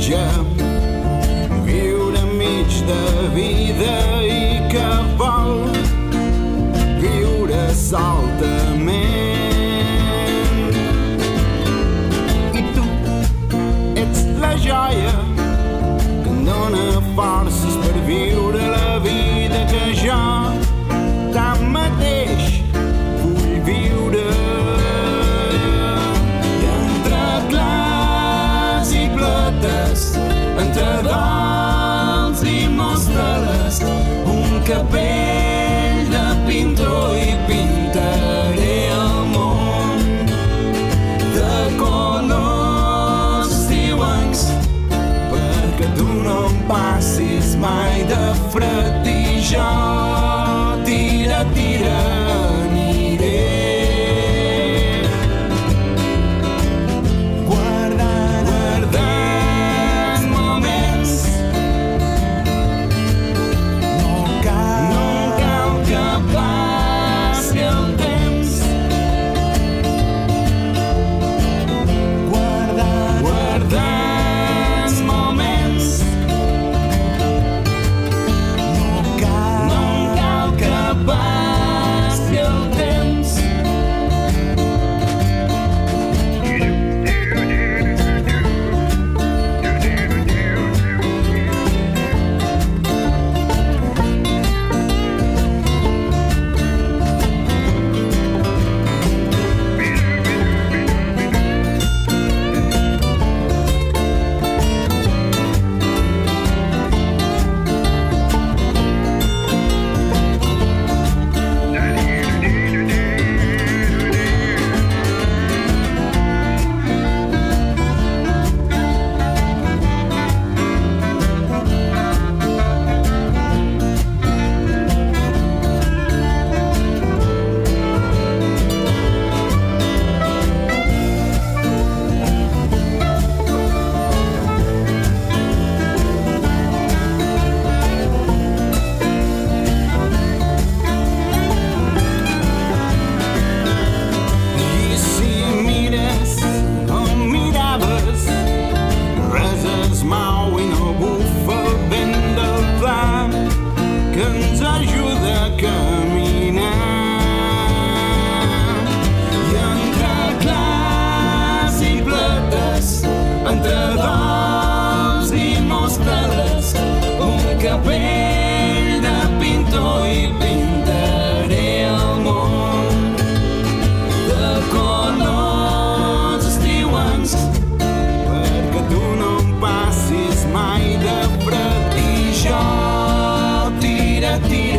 mitja viure enmig de vida i que vol viure saltament i tu ets la joia que em dóna forces per viure de fred i jo tira-t'hi papel de pintor i pintaré el món de colors estiuants perquè tu no em passis mai de fred i jo tira, tira.